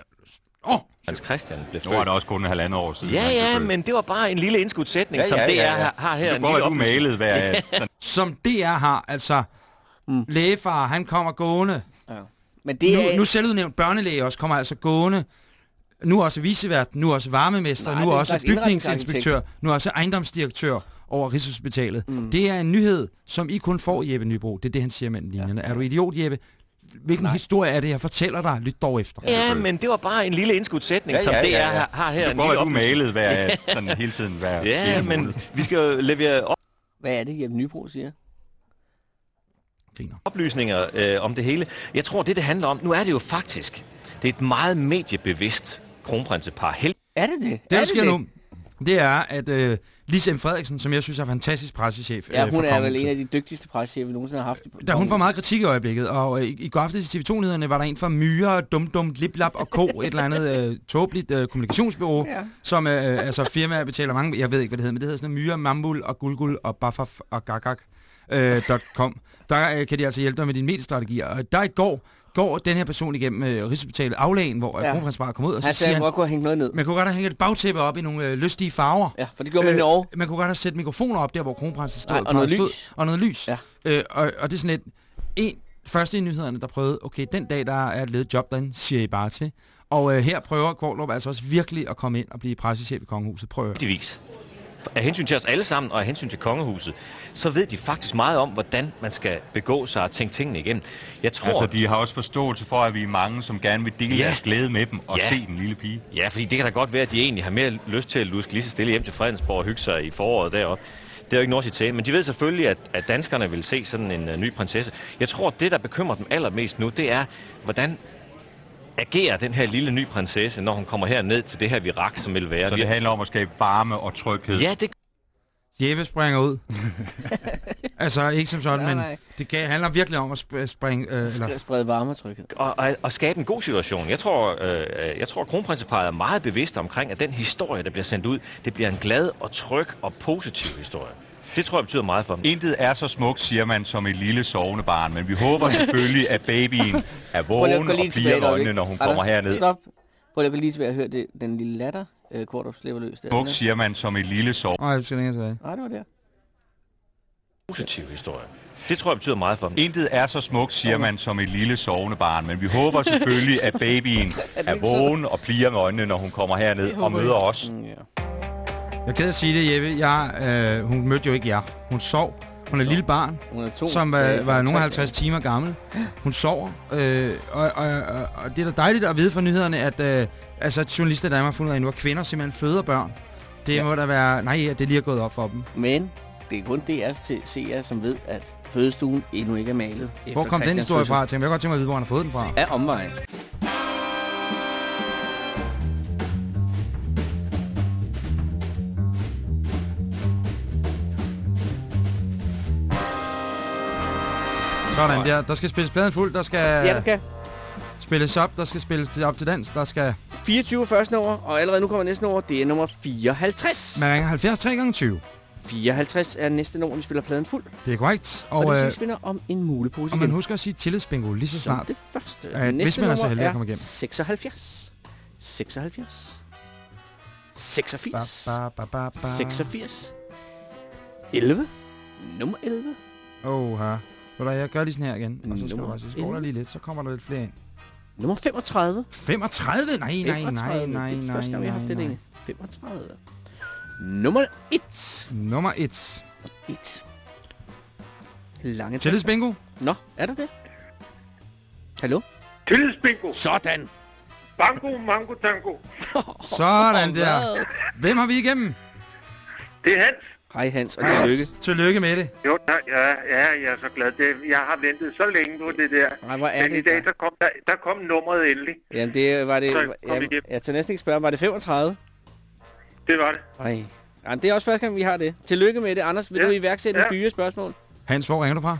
oh, Prins Christian blev Nu er født. det også kun en halvandet år siden. Ja, ja, født. men det var bare en lille indskudsætning, Ja, som ja, DR ja, ja. har- har her. Det går, at du malede hver... (laughs) som DR har, altså mm. lægefar, han kommer gående. Ja. Men det er... Nu, nu selvudnævnt børnelæge også kommer altså gående. Nu også vicevært, nu også varmemester, Nej, nu også bygningsinspektør, nu også ejendomsdirektør over Rigshospitalet. Mm. Det er en nyhed, som I kun får, Jeppe Nybro. Det er det, han siger mellem linjerne. Ja. Er du idiot, Jeppe? Hvilken Nej. historie er det, jeg fortæller dig? Lyt dog efter. Ja, men det var bare en lille indskudsætning, Ja, som ja, ja, ja. har- har her. Det en går, du malede hver, (laughs) sådan hele tiden hver Ja, men vi skal jo levere op. Hvad er det, Jeppe Nybro siger? Griner. oplysninger øh, om det hele. Jeg tror, det det handler om, nu er det jo faktisk, det er et meget mediebevidst kronprinsepar. Held Er det det? Det, er der sker nu, det er, at øh, Lise M. Frederiksen, som jeg synes er fantastisk pressechef Ja, øh, hun for er vel en af de dygtigste pressechefer, vi nogensinde har haft. i- Da hun får meget kritik i øjeblikket, og øh, i, i går aftes i TV2-nyhederne var der en fra Myre, Dum Dum, Liplap og Co., et eller andet øh, tåbeligt øh, kommunikationsbureau, Ja. som øh, altså firmaer betaler mange, jeg ved ikke, hvad det hedder, men det hedder sådan noget Myre, Mambul og Gulgul og Bafaf og Gagak. Øh, .com. Der øh, kan de altså hjælpe dig med dine mediestrategier. Og der i går går den her person igennem øh, Rigshospitalet aflagen, hvor Ja. ja. kronprins bare kom ud, og så Han siger at han, godt kunne have hængt noget ned. man kunne godt have hængt et bagtæppe op i nogle øh, lystige farver. Ja, for det gjorde man i Norge. man kunne godt have sat mikrofoner op der, hvor kronprinsen stod. Nej, og noget stod, lys. Og noget lys. Ja. Øh, og, og det er sådan et... En, første i nyhederne, der prøvede, okay, den dag, der er et ledet job derinde, siger I bare til. Og øh, her prøver Kvartrup altså også virkelig at komme ind og blive pressechef i kongehuset. Prøv at høre. Af hensyn til os alle sammen og af hensyn til kongehuset, så ved de faktisk meget om, hvordan man skal begå sig og tænke tingene igennem. Jeg tror, Altså, de har også forståelse for, at vi er mange, som gerne vil dele Ja. deres glæde med dem og Ja. se den lille pige. Ja, fordi det kan da godt være, at de egentlig har mere lyst til at luske lige så stille hjem til Fredensborg og hygge sig i foråret deroppe. Det er jo ikke noget at sige til, men de ved selvfølgelig, at, at danskerne vil se sådan en uh, ny prinsesse. Jeg tror, at det, der bekymrer dem allermest nu, det er, hvordan agerer den her lille ny prinsesse, når hun kommer herned til det her virak, som vil være. Så Vi- det handler om at skabe varme og tryghed. Ja, det Jeppe springer ud. (laughs) altså, ikke som sådan, Nej, men nej. det kan, handler virkelig om at sp- springe... Øh, eller. Sprede varme og tryghed. og, og, og skabe en god situation. Jeg tror, øh, jeg tror, kronprinseparet er meget bevidst omkring, at den historie, der bliver sendt ud, det bliver en glad og tryg og positiv historie. Det tror jeg betyder meget for dem. Intet er så smukt, siger man, som et lille sovende barn, men vi håber selvfølgelig, at babyen er vågen og et øjnene, når hun Anders, kommer herned. Stop. Prøv lige at lige tilbage og høre det, den lille latter, øh, Kvartrup slipper løs der. Smukt, siger man, som et lille sov. Nej, jeg skal længere tilbage. Nej, det var der. positiv historie. Det tror jeg betyder meget for dem. Intet er så smukt, siger man, som et lille sovende barn, men vi håber selvfølgelig, at babyen (laughs) er vågen og pliger med øjnene, når hun kommer herned og møder os. Mm, ja. Jeg er ked at sige det, Jeppe. Jeg, øh, hun mødte jo ikke jer. Hun sov. Hun er et lille barn, Hun er to. som dage, øh, var nogle tre 50 timer gammel. (gasps) Hun sover. Øh, og, og, og, og det er da dejligt at vide fra nyhederne, at, øh, altså, at journalister i Danmark har fundet ud af nu, at kvinder simpelthen føder børn. Det Ja. ja. må da være... Nej, at det lige er gået op for dem. Men det er kun DR's til seere, som ved, at fødestuen endnu ikke er malet. Hvor kom den historie fra? Jeg tænker, jeg godt tænke mig at vide, hvor han har fået den fra. Af omvejen. Sådan der. Der skal spilles pladen fuld. Der skal Ja, der skal spilles op. Der skal spilles til, op til dans. Der skal... 24 første nummer, og allerede nu kommer næste nummer. Det er nummer 54. Man ringer 70 3 gange 20 54 er næste nummer, vi spiller pladen fuld. Det er korrekt. Og, Og, det øh, spiller om en mulepose og man igen. husker at sige tillidsbingo lige så Som snart. det første. At Næste hvis man er så heldig at komme igennem. 76. 76. 86. Ba, ba, ba, ba. 86. 11. Nummer 11. Åh, her. Ved du jeg gør lige sådan her igen. Og så skal Nummer du bare sige, skål der 11. lige lidt, så kommer der lidt flere ind. Nummer 35. 35? Nej, nej, nej, 35. nej, det er nej, første gang, vi har nej, haft det nej. længe. 35. Nummer 1. Nummer 1. 1. Lange Tillidsbingo. Nå, er der det? Hallo? Tillidsbingo. Sådan. Bango, mango, tango. Sådan (laughs) der. Hvem har vi igennem? Det er Hans. Hej Hans, og tillykke. Tillykke med det. Jo, tak. Ja, ja, jeg er så glad. Det, jeg har ventet så længe på det der. Nej, hvor er Men i det dag, der? kom, der, der kom nummeret endelig. Jamen, det var det... Så Jamen, igennem. jeg tør næsten ikke spørge, var det 35? Det var det. Nej. Jamen, det er også første gang, vi har det. Tillykke med det. Anders, vil Ja. du iværksætte Ja. en dyre spørgsmål? Hans, hvor ringer du fra?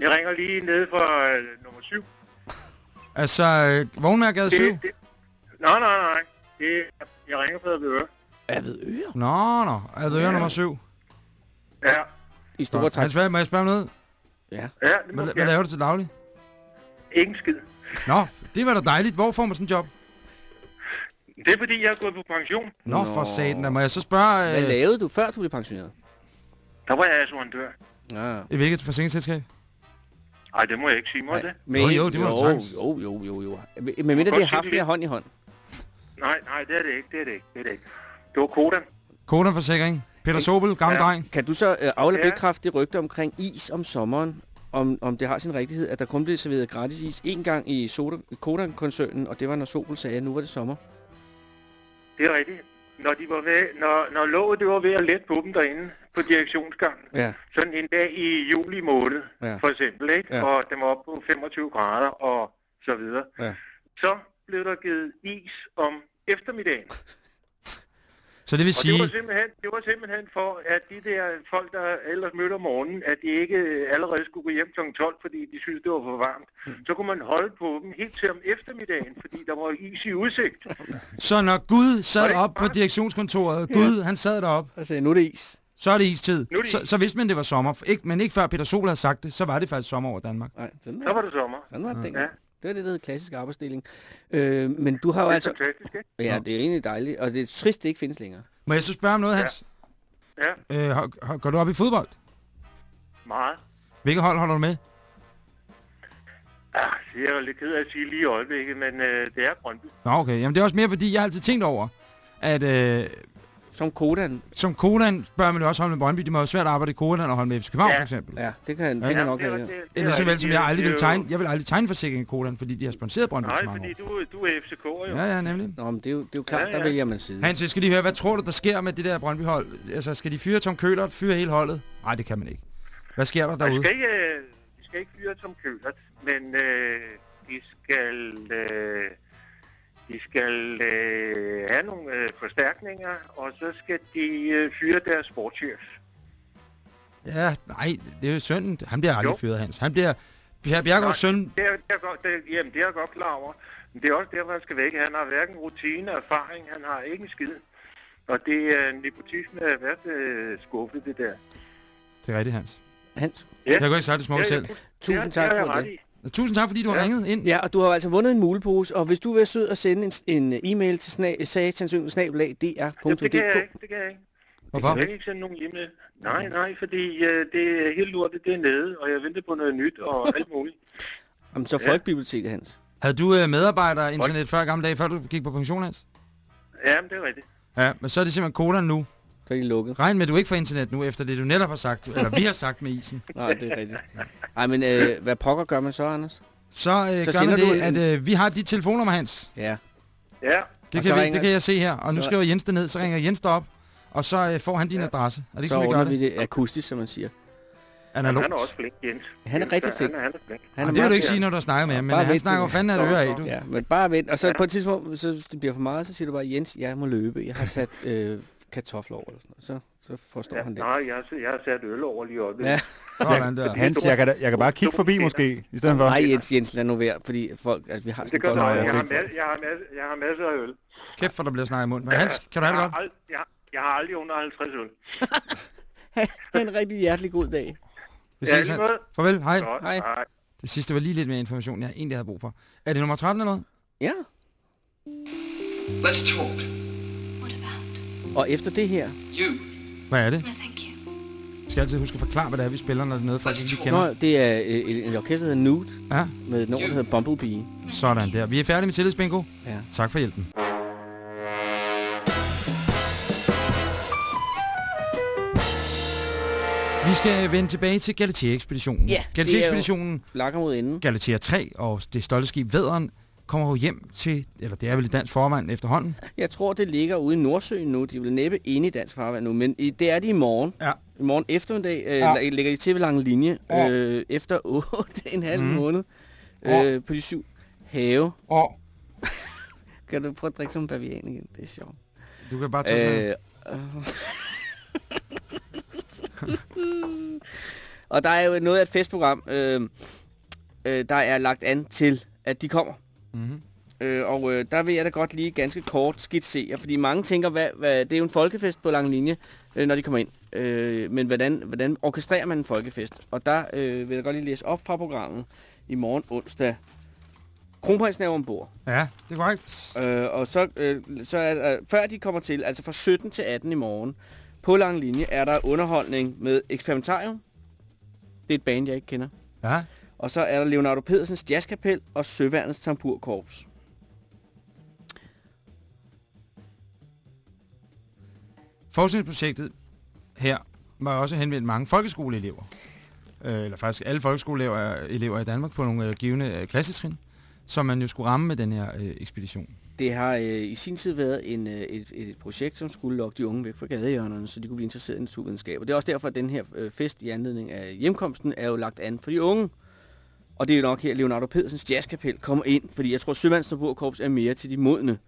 Jeg ringer lige ned fra øh, nummer 7. Altså, øh, Vognmærkegade 7? Det, det, nej, nej, nej. Det, jeg ringer fra Avedøre. Jeg ved øre. Nå, nå. Er det øre nummer 7? Ja, I store tak. Hans, hvad, må jeg spørge om noget? Ja. ja, det må Hvad, du hvad laver du til daglig? Ingen skid. Nå, det var da dejligt. Hvor får man sådan en job? Det er fordi, jeg er gået på pension. Nå, for Nå. satan. da. Må jeg så spørge, Hvad øh, lavede du, før du blev pensioneret? Der var jeg assurandør. Ja. i hvilket forsikringsselskab? Nej, det må jeg ikke sige, må det? Men, Jo, jo, det må du jo, sagtens. jo, jo, jo, jo. Men mindre det har lidt. hånd i hånd. Nej, nej, det er det ikke. Det er det ikke. Det er det ikke. Det var Kodan. Kodan Forsikring. Peter Sobel, gammel Ja. dreng. Kan du så øh, af- eller Ja. bekræfte det rygte omkring is om sommeren? Om, om det har sin rigtighed, at der kun blev serveret gratis is en gang i soda- Kodan-koncernen, og det var når Sobel sagde, at nu var det sommer. Det er rigtigt. når, de var ved, når, når låget det var ved at lette på dem derinde på direktionsgangen, Ja. sådan en dag i juli måned, Ja. for eksempel, ikke? Ja. Ja. og den var oppe på 25 grader og så videre, Ja. så blev der givet is om eftermiddagen. (laughs) Så det vil Og sige... det var, simpelthen, det var simpelthen for, at de der folk, der ellers mødte om morgenen, at de ikke allerede skulle gå hjem kl. 12, fordi de syntes, det var for varmt. Mm. Så kunne man holde på dem helt til om eftermiddagen, fordi der var is i udsigt. Så når Gud sad Og det- op på direktionskontoret, Gud, han sad deroppe, Jeg sagde, nu er det is. så er det istid. Nu er det Så, is. så vidste man, det var sommer. Ikke, men ikke før Peter Sol havde sagt det, så var det faktisk sommer over Danmark. Nej, sådan Så var det sommer. Sådan var det Ja. Det var det, der hed klassisk arbejdsdeling. Øh, men du har jo Det er altså... fantastisk, ikke? Ja, det er egentlig dejligt, og det er trist, det ikke findes længere. Må jeg så spørge om noget, Hans? Ja, Øh, har- har- går du op i fodbold? meget. Hvilket hold holder du med? Ja, det er jeg lidt ked af at sige lige i øjeblikket, men øh, det er Brøndby. Nå, okay. Jamen, det er også mere, fordi jeg har altid tænkt over, at øh, Som Kodan. som Kodan bør man jo også holde med Brøndby. Det må være svært at arbejde i Kodan og holde med FC København, Ja. for eksempel. Ja, det kan, det Ja, kan nok det er- have det, det. det, er såvel som jeg aldrig Det vil er tegne. jo- Jeg vil aldrig tegne forsikring i Kodan, fordi de har sponsoreret Brøndby så Nej, fordi du, du er FCK'er jo. Ja, ja, nemlig. Nå, men det er jo, det er jo klart, Ja, der ja. vælger man side. Hans, jeg skal lige høre, hvad tror du, der sker med det der Brøndby-hold? Altså, skal de fyre Tom Køhlert, fyre hele holdet? Nej, det kan man ikke. Hvad sker der derude? skal ikke, øh, de skal ikke fyre Tom Kølert, men øh, de skal, øh, de skal øh, have nogle øh, forstærkninger, og så skal de øh, fyre deres sportschef. Ja, nej, det er jo sønnen. Han bliver aldrig Jo. fyret, Hans. Han bliver... Per Bjergårds søn... Det er, det er godt, det, jamen, det er jeg godt klar over. Men det er også derfor, han skal væk. Han har hverken rutine og erfaring. Han har ikke en skid. Og det er nepotisme af hvert øh, skuffe, det der. Det er rigtigt, Hans. Hans, Ja. Jeg kan ikke sagt det smukke selv. tusind tak for ret det. Tusind tak, fordi du har Ja. ringet ind. Ja, og du har altså vundet en mulepose, og hvis du vil sød at sende en, en e-mail til sna- satansyngen-snabelag.dr.dk. Jamen, det kan jeg ikke. Det kan jeg ikke. Hvorfor? Jeg kan ikke sende nogen e-mail. Nej, nej, fordi øh, det er helt lortet, det er nede, og jeg venter på noget nyt og (laughs) alt muligt. Jamen, så Ja. Folkebiblioteket, Hans. Havde du øh, medarbejder-internet før gamle dage, før du gik på pension, Hans? Ja, men det er rigtigt. Ja, men så er det simpelthen Kodan nu. Så er de lukket. Regn med, at du ikke får internet nu, efter det du netop har sagt, eller vi har sagt med isen. (laughs) Nej, det er rigtigt. Ej, men øh, hvad pokker gør man så, Anders? Så, øh, Så gør man det, du at en- øh, vi har dit telefonnummer, Hans. Ja. Ja, Det, kan, vi, ringer- det kan jeg se her, og nu så- skriver Jens det ned, så ringer Jens derop, og så øh, får han din adresse. Er det ikke Så sådan, vi gør ordner det? vi det akustisk, som man siger. han Analogt. er også flink, Jens. Han er rigtig flink. Han er, han er flink. Han Og det vil du ikke sige, når du snakker med ham, men Bare han snakker fanden af øre af, du. Ja, men bare vent. Og så på et tidspunkt, så det bliver for meget, så siger du bare, Jens, jeg må løbe. Jeg har sat øh, kartofler over. Eller sådan noget. Så, så forstår Ja, han det. nej, jeg har, jeg har sat øl over lige øjeblikket. Ja. Sådan der. Hans, jeg kan, da- jeg kan bare kigge forbi måske, i stedet for. Nej, Jens, Jens, lad nu være, fordi folk, altså, vi har Det sådan gør godt jeg, jeg jeg, har jeg, har mas- jeg har masser af øl. Kæft, for der bliver snakket i munden. Men Hans, kan du have det jeg, godt? jeg, har- jeg har aldrig under 50 øl. (laughs) Ha' en rigtig hjertelig god dag. Vi ses, Hans. Farvel, hej. Godt, Hej. hej. Det sidste var lige lidt mere information, jeg egentlig havde brug for. Er det nummer 13 eller noget? Ja. Let's talk. Og efter det her... You. Hvad er det? Jeg skal altid huske at forklare, hvad det er, vi spiller, når det er noget, folk ikke kender. Nå, det er øh, et, et orkester, der hedder Nude, Ja, med et nummer, der hedder Bumblebee. sådan der. Vi er færdige med tillidsbingo. Ja. Tak for hjælpen. Vi skal vende tilbage til Galatea-ekspeditionen. Ja, Galatea-ekspeditionen, Lakker mod enden. Galatea 3 og det stolte skib Væderen kommer jo hjem til, eller det er vel i dansk formand efterhånden. Jeg tror, det ligger ude i Nordsøen nu. De vel næppe inde i dansk farvand nu, men i, det er de i morgen. Ja. I morgen eftermiddag øh, Ja. ja. ligger de til ved lang linje Ja. øh, efter (laughs) 8,5 Mhm. mm. måned Ja. øh, på de syv have. Og (laughs) Kan du prøve at drikke som en bavian igen? Det er sjovt. du kan bare tage sådan Øh, (laughs) og der er jo noget af et festprogram, øh, øh, der er lagt an til, at de kommer. Mm-hmm. Øh, og øh, der vil jeg da godt lige ganske kort skitsere, fordi mange tænker, hvad, hvad, det er jo en folkefest på lang linje, øh, når de kommer ind. Øh, men hvordan, hvordan orkestrerer man en folkefest? Og der øh, vil jeg godt lige læse op fra programmet i morgen onsdag. Kronprinsen er ombord. Ja, det er korrekt. Øh, og så, øh, så er der, før de kommer til, altså fra 17 til 18 i morgen, på lang linje, er der underholdning med Experimentarium. Det er et band, jeg ikke kender. Ja, Og så er der Leonardo Pedersens Jazzkapel og Søværnets Tamburkorps. forskningsprojektet her var også henvendt mange folkeskoleelever. Øh, eller faktisk alle folkeskoleelever er elever i Danmark på nogle øh, givende øh, klassetrin. som man jo skulle ramme med den her øh, ekspedition. Det har øh, i sin tid været en, øh, et, et projekt, som skulle lokke de unge væk fra gadehjørnerne, så de kunne blive interesseret i naturvidenskab. Og det er også derfor, at den her øh, fest i anledning af hjemkomsten er jo lagt an for de unge. Og det er jo nok her, Leonardo Pedersens jazzkapel kommer ind, fordi jeg tror, Søvands Naturkorps er mere til de modne.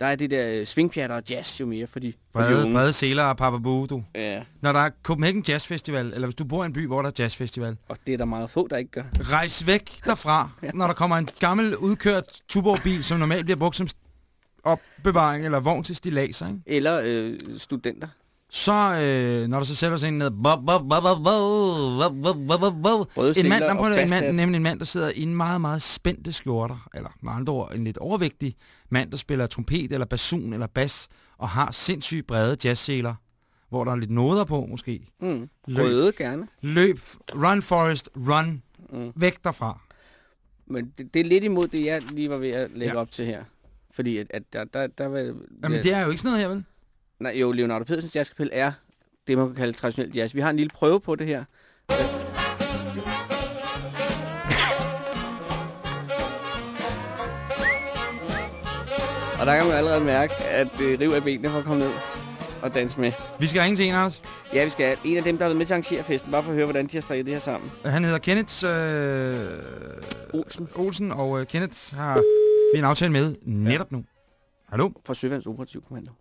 Der er det der øh, svingpjatter og jazz jo mere for de, for de Brede, unge. brede seler og Papa Boo, du. Ja, Når der er Copenhagen Jazz Festival, eller hvis du bor i en by, hvor der er Jazz Festival, og det er der meget få, der ikke gør. rejs væk derfra, (laughs) når der kommer en gammel udkørt Tuborg-bil, som normalt bliver brugt som opbevaring eller vogn til stilaser, ikke? Eller øh, studenter. Så, øh, når du så sætter sådan en ned, en mand, der prøver, en mand, nemlig en mand, der sidder i en meget, meget spændte skjorter, eller med andre ord, en lidt overvægtig mand, der spiller trompet, eller basun, eller bas, og har sindssygt brede jazzseler, hvor der er lidt noder på, måske. Mm. Løb, Røde gerne. Løb, run forest, run, mm. væk derfra. Men det, det er lidt imod det, jeg lige var ved at lægge ja. op til her. Fordi at, at der, der, der var... Jamen, det er jo ikke sådan noget her, vel? Nej, jo, Leonardo Pedersens jazzkapel er det, man kan kalde traditionel jazz. Vi har en lille prøve på det her. Og der kan man allerede mærke, at det river af benene for at komme ned og danse med. Vi skal ringe til en, Anders. Ja, vi skal. En af dem, der har været med til at arrangere festen, bare for at høre, hvordan de har strikket det her sammen. Han hedder Kenneth øh, Olsen Olsen, og øh, Kenneth har vi en aftale med netop nu. Hallo? fra Søvands Operativ Kommando.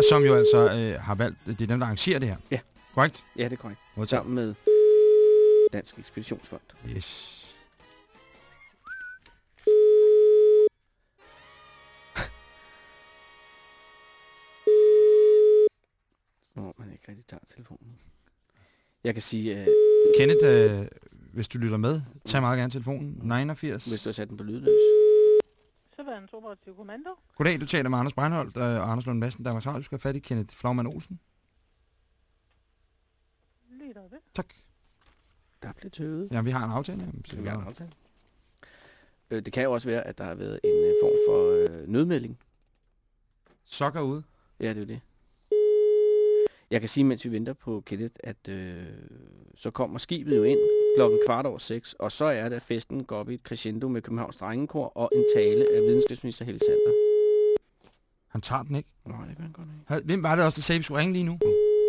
Og som jo altså øh, har valgt, det er dem, der arrangerer det her. Ja. Korrekt? Ja, det er korrekt. Modtaget. Sammen med Dansk Ekspeditionsfond. Yes. (laughs) Om man ikke rigtig tager telefonen. Jeg kan sige, at Kenneth, øh, hvis du lytter med, tag meget gerne telefonen. 89. hvis du har sat den på lydløs. Søværens Operativ Kommando. Goddag, du taler med Anders Breinholt øh, og Anders Lund Madsen, Danmarks Radio. Du skal have fat i Kenneth Flagman Olsen. Lige der det. Tak. Der blev tøvet. Ja, vi har en aftale. Jamen, så vi er bare- en aftale. Øh, det kan jo også være, at der har været en øh, form for øh, nødmelding. Sokker ud. Ja, det er jo det. Jeg kan sige, mens vi venter på Kenneth, at øh, så kommer skibet jo ind klokken kvart over seks, og så er det, at festen går op i et crescendo med Københavns Drengekor og en tale af videnskabsminister Helle Sander. Han tager den ikke. Nej, det kan han godt ikke. Hvem var det også, der sagde, at vi skulle ringe lige nu?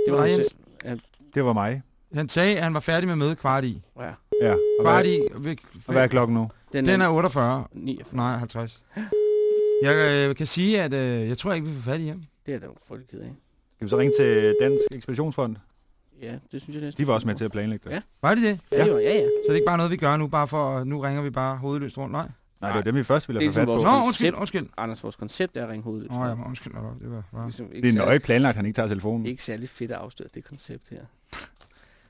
Det var Jens. Ja, Det var mig. Han sagde, at han var færdig med mødet kvart i. ja. Ja. Og Kvart hvad, i. og hvad er klokken nu? Den, Den er 48. 49. Nej, 50. (gasps) Jeg øh, kan sige, at øh, jeg tror ikke, vi får fat i hjem. Det er da jo frygtelig ked af. Skal vi så ringe til Dansk Ekspeditionsfond? Ja, det synes jeg næsten. De var også med til at planlægge det. Ja. Var det det? Ja, ja. ja, ja. Så det er ikke bare noget, vi gør nu, bare for, nu ringer vi bare hovedløst rundt. Nej. Nej, det var dem, vi først ville er have fat ligesom på. vores- Nå, koncept. undskyld, undskyld. Anders, vores koncept er at ringe hovedet. Nå ja, men undskyld. Det var bare... Ligesom, ikke Det er nøje planlagt, at han ikke tager telefonen. Ikke særlig fedt at afsløre det koncept her.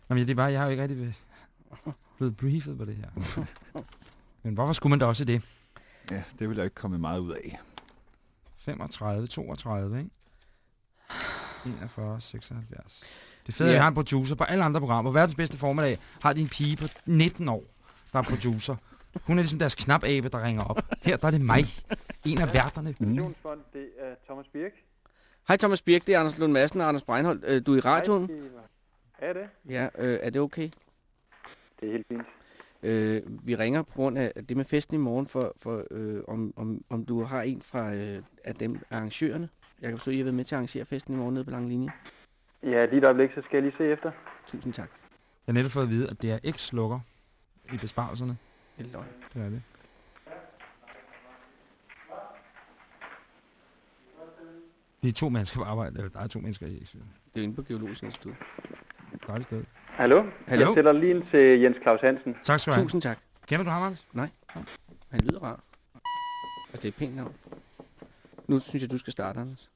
Nå, men det er bare, jeg har jo ikke rigtig blevet briefet på det her. (laughs) Men hvorfor skulle man da også det? Ja, det ville jeg ikke komme meget ud af. 35, 32, ikke? 41, 76. Det fede er, Ja. at vi har en producer på alle andre programmer. Verdens bedste formiddag har de en pige på 19 år, der er producer. Hun er ligesom deres knapabe, der ringer op. Her der er det mig, en af værterne. Ekspeditionsfond, det er Thomas Birk. Hej Thomas Birk, det er Anders Lund Madsen og Anders Breinholt. Øh, Du er i radioen? Hej. Er det? Ja, øh, er det okay? Det er helt fint. Øh, vi ringer på grund af det med festen i morgen, for, for øh, om, om, om du har en fra øh, af dem arrangørerne. Jeg kan forstå, at I har været med til at arrangere festen i morgen nede på Lange Linje. Ja, lige et øjeblik, så skal jeg lige se efter. Tusind tak. Jeg har netop fået at vide, at det er X-slukker i besparelserne. Det er løgn. Det er det. De er to mennesker på arbejde, eller der er to mennesker i X. Det er inde på Geologisk Institut. Dejligt sted. Hallo? Hallo? Jeg stiller lige ind til Jens Claus Hansen. Tak skal du have. Tusind tak. Kender du ham, Anders? Han lyder rar. Altså, det er et pænt navn. Nu synes jeg, du skal starte, Anders.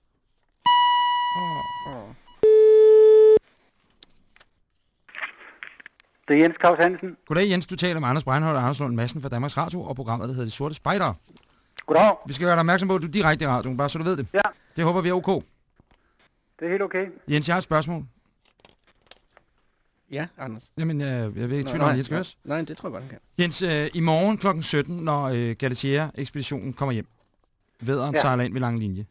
Oh. Oh. Det er Jens Claus Hansen. Goddag Jens, du taler med Anders Breinholt og Anders Lund Madsen fra Danmarks Radio og programmet, der hedder De Sorte Spejdere. Goddag. Vi skal gøre dig opmærksom på, at du er direkte i radioen, bare så du ved det. Ja. Det håber vi er ok. Det er helt okay. Jens, jeg har et spørgsmål. Ja, Anders. Jamen, øh, jeg vil ikke tvivl om, jeg skal høres. nej, det tror jeg godt, han kan. Jens, øh, i morgen kl. 17, når øh, Galatier-ekspeditionen kommer hjem, vederen ja. Ja. sejler ind ved lang linje,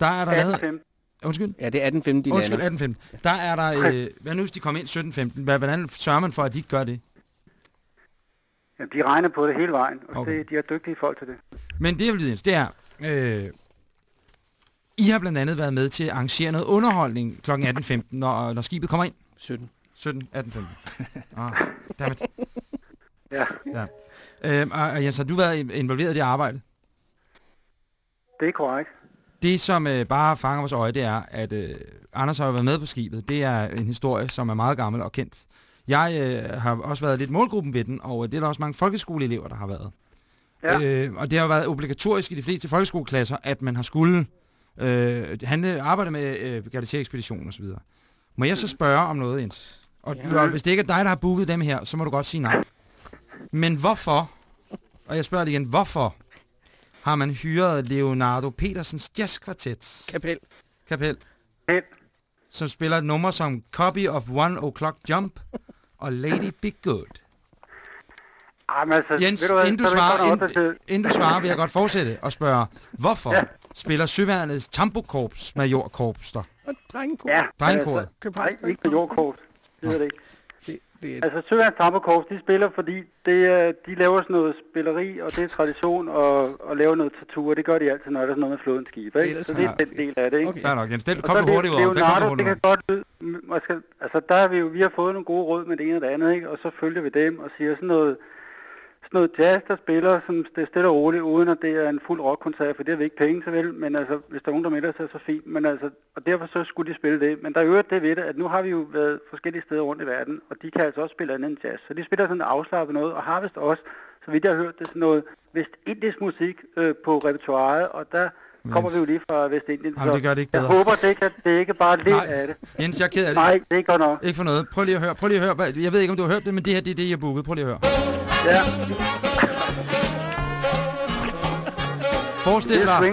der er der lavet... 18.15. Undskyld? Ja, det er 18.15, de Undskyld, lander. 18.15. Der er der... Øh, hvad nu, hvis de kommer ind 17.15? Hvad- Hvordan sørger man for, at de ikke gør det? Jamen, de regner på det hele vejen, og Okay. det, de er dygtige folk til det. Men det, jeg vil vide, det er... Øh, I har blandt andet været med til at arrangere noget underholdning kl. 18.15, når, når skibet kommer ind. 17. 17, 18.15. Ah, dammit. Ja. ja. Øhm, og, og Jens, har du været involveret i det arbejde? Det er korrekt. Det, som øh, bare fanger vores øje, det er, at øh, Anders har jo været med på skibet. Det er en historie, som er meget gammel og kendt. Jeg øh, har også været lidt målgruppen ved den, og det er der også mange folkeskoleelever, der har været. Ja. Øh, og det har jo været obligatorisk i de fleste folkeskoleklasser, at man har skulle øh, handle, arbejde med øh, galakterekspedition osv. Må jeg så spørge om noget, Jens? Og, ja. og hvis det ikke er dig, der har booket dem her, så må du godt sige nej. Men hvorfor, og jeg spørger dig igen, hvorfor har man hyret Leonardo Petersens jazzkvartet? Kapel. Kapel. Kapel. Som spiller et nummer som Copy of One O'Clock Jump og Lady Be Good. Altså, Jens, du hvad, inden du, er svarer, inden, inden du svarer, vil jeg godt fortsætte og spørge, hvorfor ja. spiller Søværnets Tambokorps Majorkorps der? Drengekor. Ja, Drengekoret. Altså, nej, ikke på jordkort. Det ved det ikke. Det, det er... Altså, Søværens Tammerkorps, de spiller, fordi det, er- de laver sådan noget spilleri, og det er tradition at, at lave noget tattoo, det gør de altid, når der er sådan noget med flådens skib, ikke? Ellers Så det er den del af det, ikke? Okay. Fair nok, Jens. Og kom Le- hurtigt ud kom du Leonardo, hurtigt det ud kan godt lyde, m- man skal, altså der har vi jo, vi har fået nogle gode råd med det ene og det andet, ikke? Og så følger vi dem og siger sådan noget, noget jazz, der spiller som det stille og roligt, uden at det er en fuld rockkoncert, for det har vi ikke penge til vel, men altså, hvis der er nogen, der melder sig, så fint, men altså, og derfor så skulle de spille det. Men der er jo det ved det, at nu har vi jo været forskellige steder rundt i verden, og de kan altså også spille andet end jazz. Så de spiller sådan afslappet noget, og har vist også, så vidt jeg har hørt, det er sådan noget vestindisk musik øh, på repertoireet, og der kommer vi jo lige fra Vestindien. Jamen, det gør det ikke jeg bedre. håber, det, kan, det ikke bare lidt af det. Jens, jeg er ked af det. Nej, det er godt nok. Ikke for noget. Prøv lige at høre. Prøv lige at høre. Jeg ved ikke, om du har hørt det, men det her det er det, jeg bookede. Prøv lige at høre. Ja, Forestil dig,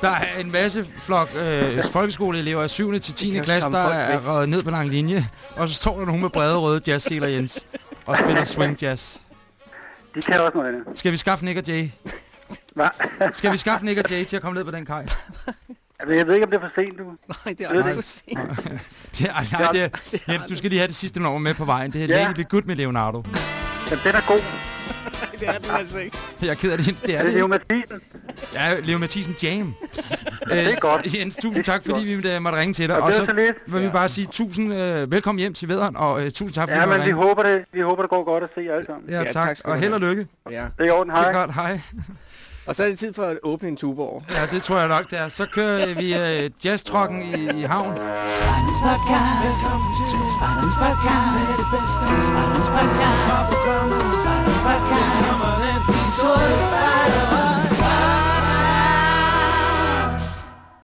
der er en masse flok øh, folkeskoleelever af 7. til 10. kan klasse, der folk er røget ned på lang linje. Og så står der nogen med brede røde jazzseler, Jens, og spiller swing jazz. de kan også noget andet. Skal vi skaffe Nick og Jay? Hva? Skal vi skaffe Nick og Jay til at komme ned på den kaj? Altså, jeg ved ikke, om det er for sent, du. Nej, det er aldrig for sent. (laughs) Er, nej, det er, Jens, du skal lige have det sidste nummer med på vejen. Det er Ja. Lady Be Good med Leonardo. Ja, den er god. (laughs) Det er den altså ikke. Jeg er ked af det, Jens. Det er Er det det. Leo. Mathisen? Ja, Leo Mathisen Jam. det er godt. Jens, tusind er tak, fordi vi øh, måtte ringe til dig. Og Og så så vil vi bare sige tusind øh, velkommen hjem til Vederen, og øh, tusind tak, fordi Ja, du måtte men vi ringe. håber, det, vi håber, det går godt at se jer alle sammen. Ja, Ja, tak. tak og held og lykke. Ja. Det er i orden, Det er hej. godt, hej. Og så er det tid for at åbne en tuborg. Ja, det tror jeg nok, det er. Så kører vi øh, jazztrokken i, i havn. Spartans podcast. Velkommen til Spartans podcast. Med det bedste. Spartans podcast. Kom og kom. Spartans podcast. Velkommen til Spartans podcast.